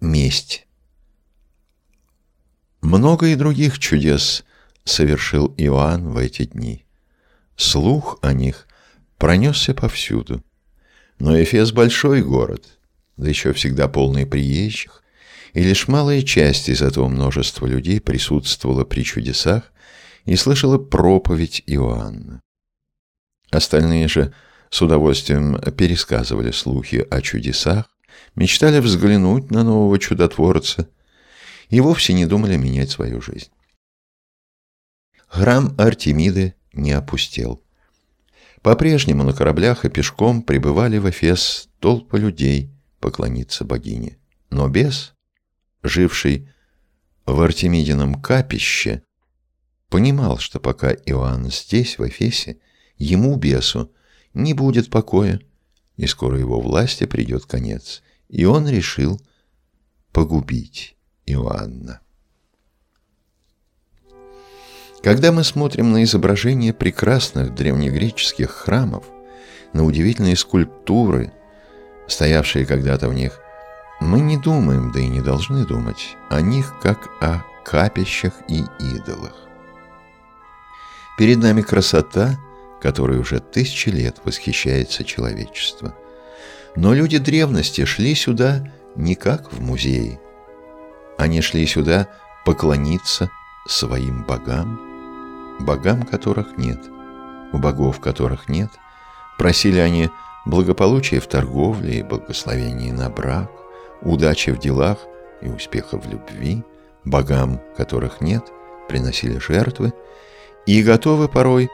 Месть. Много и других чудес совершил Иоанн в эти дни. Слух о них пронесся повсюду. Но Эфес — большой город, да еще всегда полный приезжих, и лишь малая часть из этого множества людей присутствовала при чудесах и слышала проповедь Иоанна. Остальные же с удовольствием пересказывали слухи о чудесах, мечтали взглянуть на нового чудотворца и вовсе не думали менять свою жизнь. Храм Артемиды не опустел. По-прежнему на кораблях и пешком прибывали в Эфес толпы людей поклониться богине. Но бес, живший в Артемидином капище, понимал, что пока Иоанн здесь, в Эфесе, ему, бесу, не будет покоя, и скоро его власти придет конец и он решил погубить Иоанна. Когда мы смотрим на изображения прекрасных древнегреческих храмов, на удивительные скульптуры, стоявшие когда-то в них, мы не думаем, да и не должны думать, о них как о капищах и идолах. Перед нами красота, которой уже тысячи лет восхищается человечество – но люди древности шли сюда не как в музее. Они шли сюда поклониться своим богам, богам которых нет, богов которых нет. Просили они благополучия в торговле и благословения на брак, удачи в делах и успеха в любви, богам которых нет, приносили жертвы и готовы порой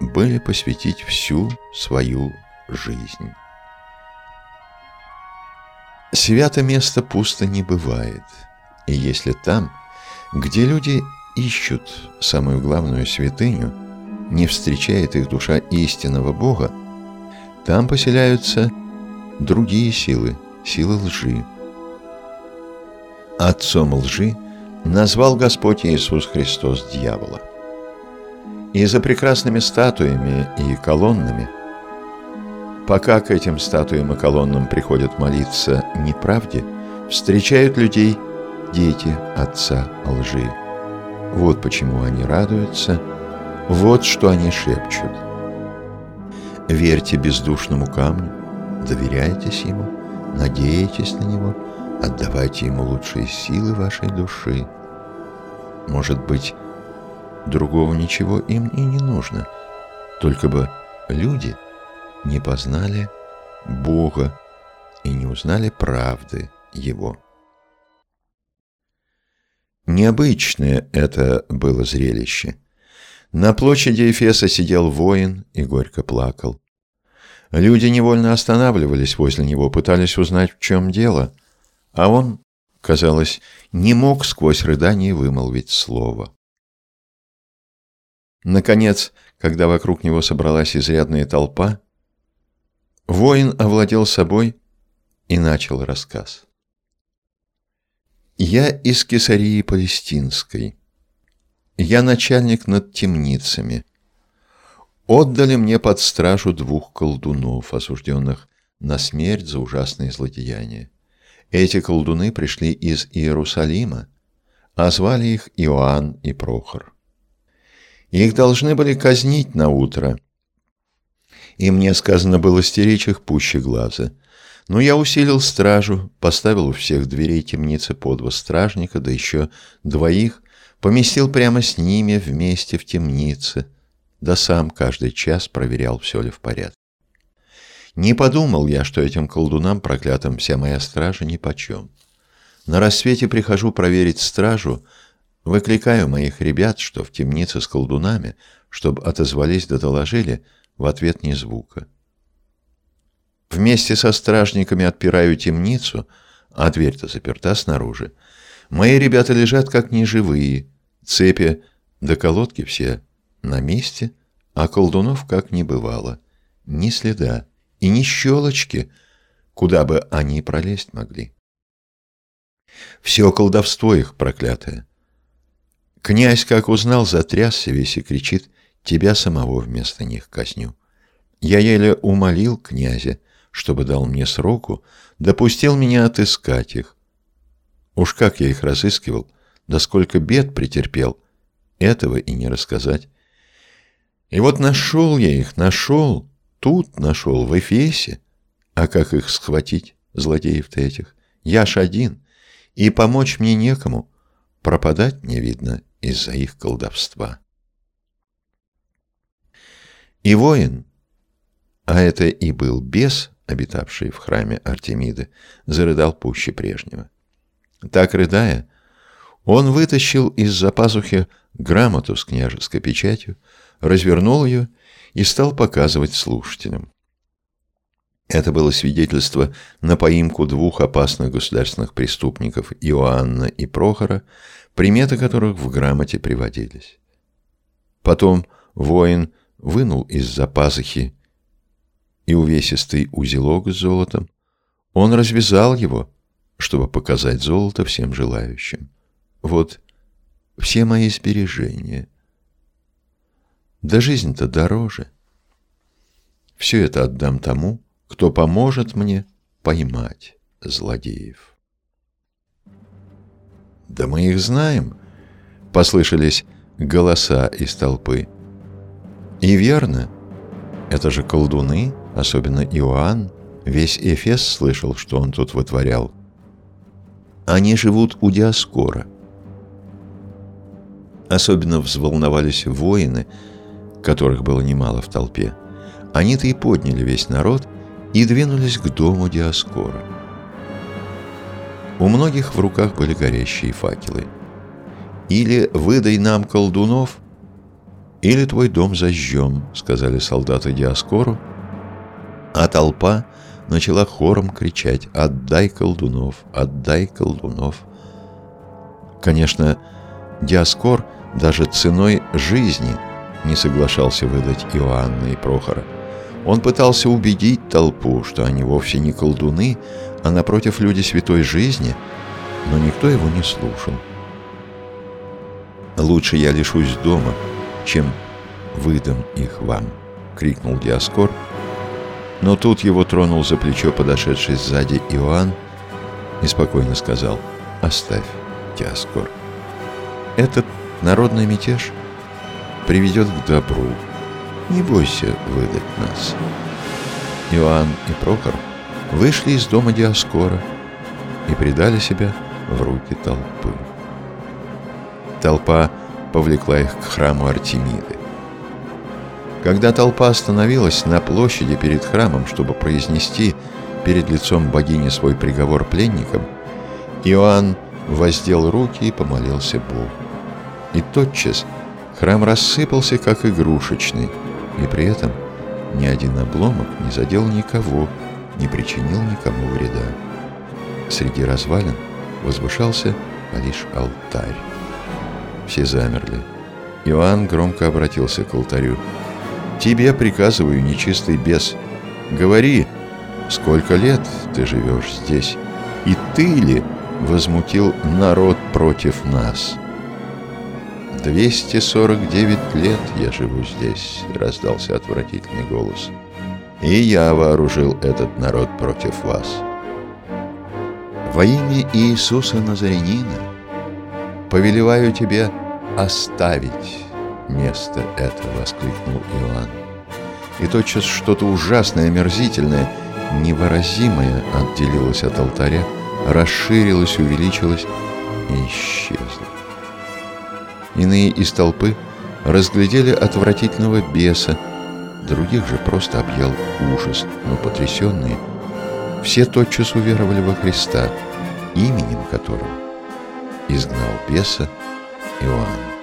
были посвятить всю свою жизнь. Свято место пусто не бывает. И если там, где люди ищут самую главную святыню, не встречает их душа истинного Бога, там поселяются другие силы, силы лжи. Отцом лжи назвал Господь Иисус Христос дьявола. И за прекрасными статуями и колоннами – Пока к этим статуям и колоннам приходят молиться неправде, встречают людей дети отца лжи. Вот почему они радуются, вот что они шепчут. Верьте бездушному камню, доверяйтесь ему, надейтесь на него, отдавайте ему лучшие силы вашей души. Может быть, другого ничего им и не нужно, только бы люди – не познали Бога и не узнали правды Его. Необычное это было зрелище. На площади Эфеса сидел воин и горько плакал. Люди невольно останавливались возле него, пытались узнать, в чем дело, а он, казалось, не мог сквозь рыдание вымолвить слово. Наконец, когда вокруг него собралась изрядная толпа, Воин овладел собой и начал рассказ. «Я из Кесарии Палестинской. Я начальник над темницами. Отдали мне под стражу двух колдунов, осужденных на смерть за ужасные злодеяния. Эти колдуны пришли из Иерусалима, а звали их Иоанн и Прохор. Их должны были казнить на утро – и мне сказано было стеречь их пуще глаза. Но я усилил стражу, поставил у всех дверей темницы по два стражника, да еще двоих, поместил прямо с ними вместе в темнице, да сам каждый час проверял, все ли в порядке. Не подумал я, что этим колдунам проклятым вся моя стража нипочем. На рассвете прихожу проверить стражу, выкликаю моих ребят, что в темнице с колдунами, чтобы отозвались да доложили — в ответ ни звука. Вместе со стражниками отпираю темницу, а дверь-то заперта снаружи. Мои ребята лежат как неживые, цепи до колодки все на месте, а колдунов как не бывало. Ни следа и ни щелочки, куда бы они пролезть могли. Все колдовство их проклятое. Князь, как узнал, затрясся весь и кричит тебя самого вместо них казню. Я еле умолил князя, чтобы дал мне сроку, допустил меня отыскать их. Уж как я их разыскивал, да сколько бед претерпел, этого и не рассказать. И вот нашел я их, нашел, тут нашел, в Эфесе. А как их схватить, злодеев-то этих? Я ж один, и помочь мне некому, пропадать мне видно из-за их колдовства. И воин, а это и был бес, обитавший в храме Артемиды, зарыдал пуще прежнего. Так рыдая, он вытащил из-за пазухи грамоту с княжеской печатью, развернул ее и стал показывать слушателям. Это было свидетельство на поимку двух опасных государственных преступников Иоанна и Прохора, приметы которых в грамоте приводились. Потом воин вынул из-за пазухи и увесистый узелок с золотом. Он развязал его, чтобы показать золото всем желающим. Вот все мои сбережения. Да жизнь-то дороже. Все это отдам тому, кто поможет мне поймать злодеев. «Да мы их знаем!» — послышались голоса из толпы. «И верно, это же колдуны, особенно Иоанн. Весь Эфес слышал, что он тут вытворял. Они живут у Диаскора. Особенно взволновались воины, которых было немало в толпе. Они-то и подняли весь народ и двинулись к дому Диаскора. У многих в руках были горящие факелы. «Или выдай нам колдунов, или твой дом зажжем», — сказали солдаты Диаскору, а толпа начала хором кричать «Отдай колдунов! Отдай колдунов!». Конечно, Диаскор даже ценой жизни не соглашался выдать Иоанна и Прохора. Он пытался убедить толпу, что они вовсе не колдуны, а напротив люди святой жизни, но никто его не слушал. «Лучше я лишусь дома, чем выдам их вам», — крикнул Диаскор, но тут его тронул за плечо подошедший сзади Иоанн и спокойно сказал «Оставь, Диаскор. Этот народный мятеж приведет к добру. Не бойся выдать нас». Иоанн и Прохор вышли из дома Диаскора и предали себя в руки толпы. Толпа повлекла их к храму Артемиды. Когда толпа остановилась на площади перед храмом, чтобы произнести перед лицом богини свой приговор пленникам, Иоанн воздел руки и помолился Богу. И тотчас храм рассыпался, как игрушечный, и при этом ни один обломок не задел никого, не причинил никому вреда. Среди развалин возвышался лишь алтарь. Все замерли. Иоанн громко обратился к алтарю. Тебе приказываю, нечистый бес, говори, сколько лет ты живешь здесь, и ты ли возмутил народ против нас?» «249 лет я живу здесь», — раздался отвратительный голос. «И я вооружил этот народ против вас». «Во имя Иисуса Назарянина повелеваю тебе оставить место это!» — воскликнул Иоанн. И тотчас что-то ужасное, омерзительное, невыразимое отделилось от алтаря, расширилось, увеличилось и исчезло. Иные из толпы разглядели отвратительного беса, других же просто объял ужас, но потрясенные все тотчас уверовали во Христа, именем которого изгнал беса Иоанн.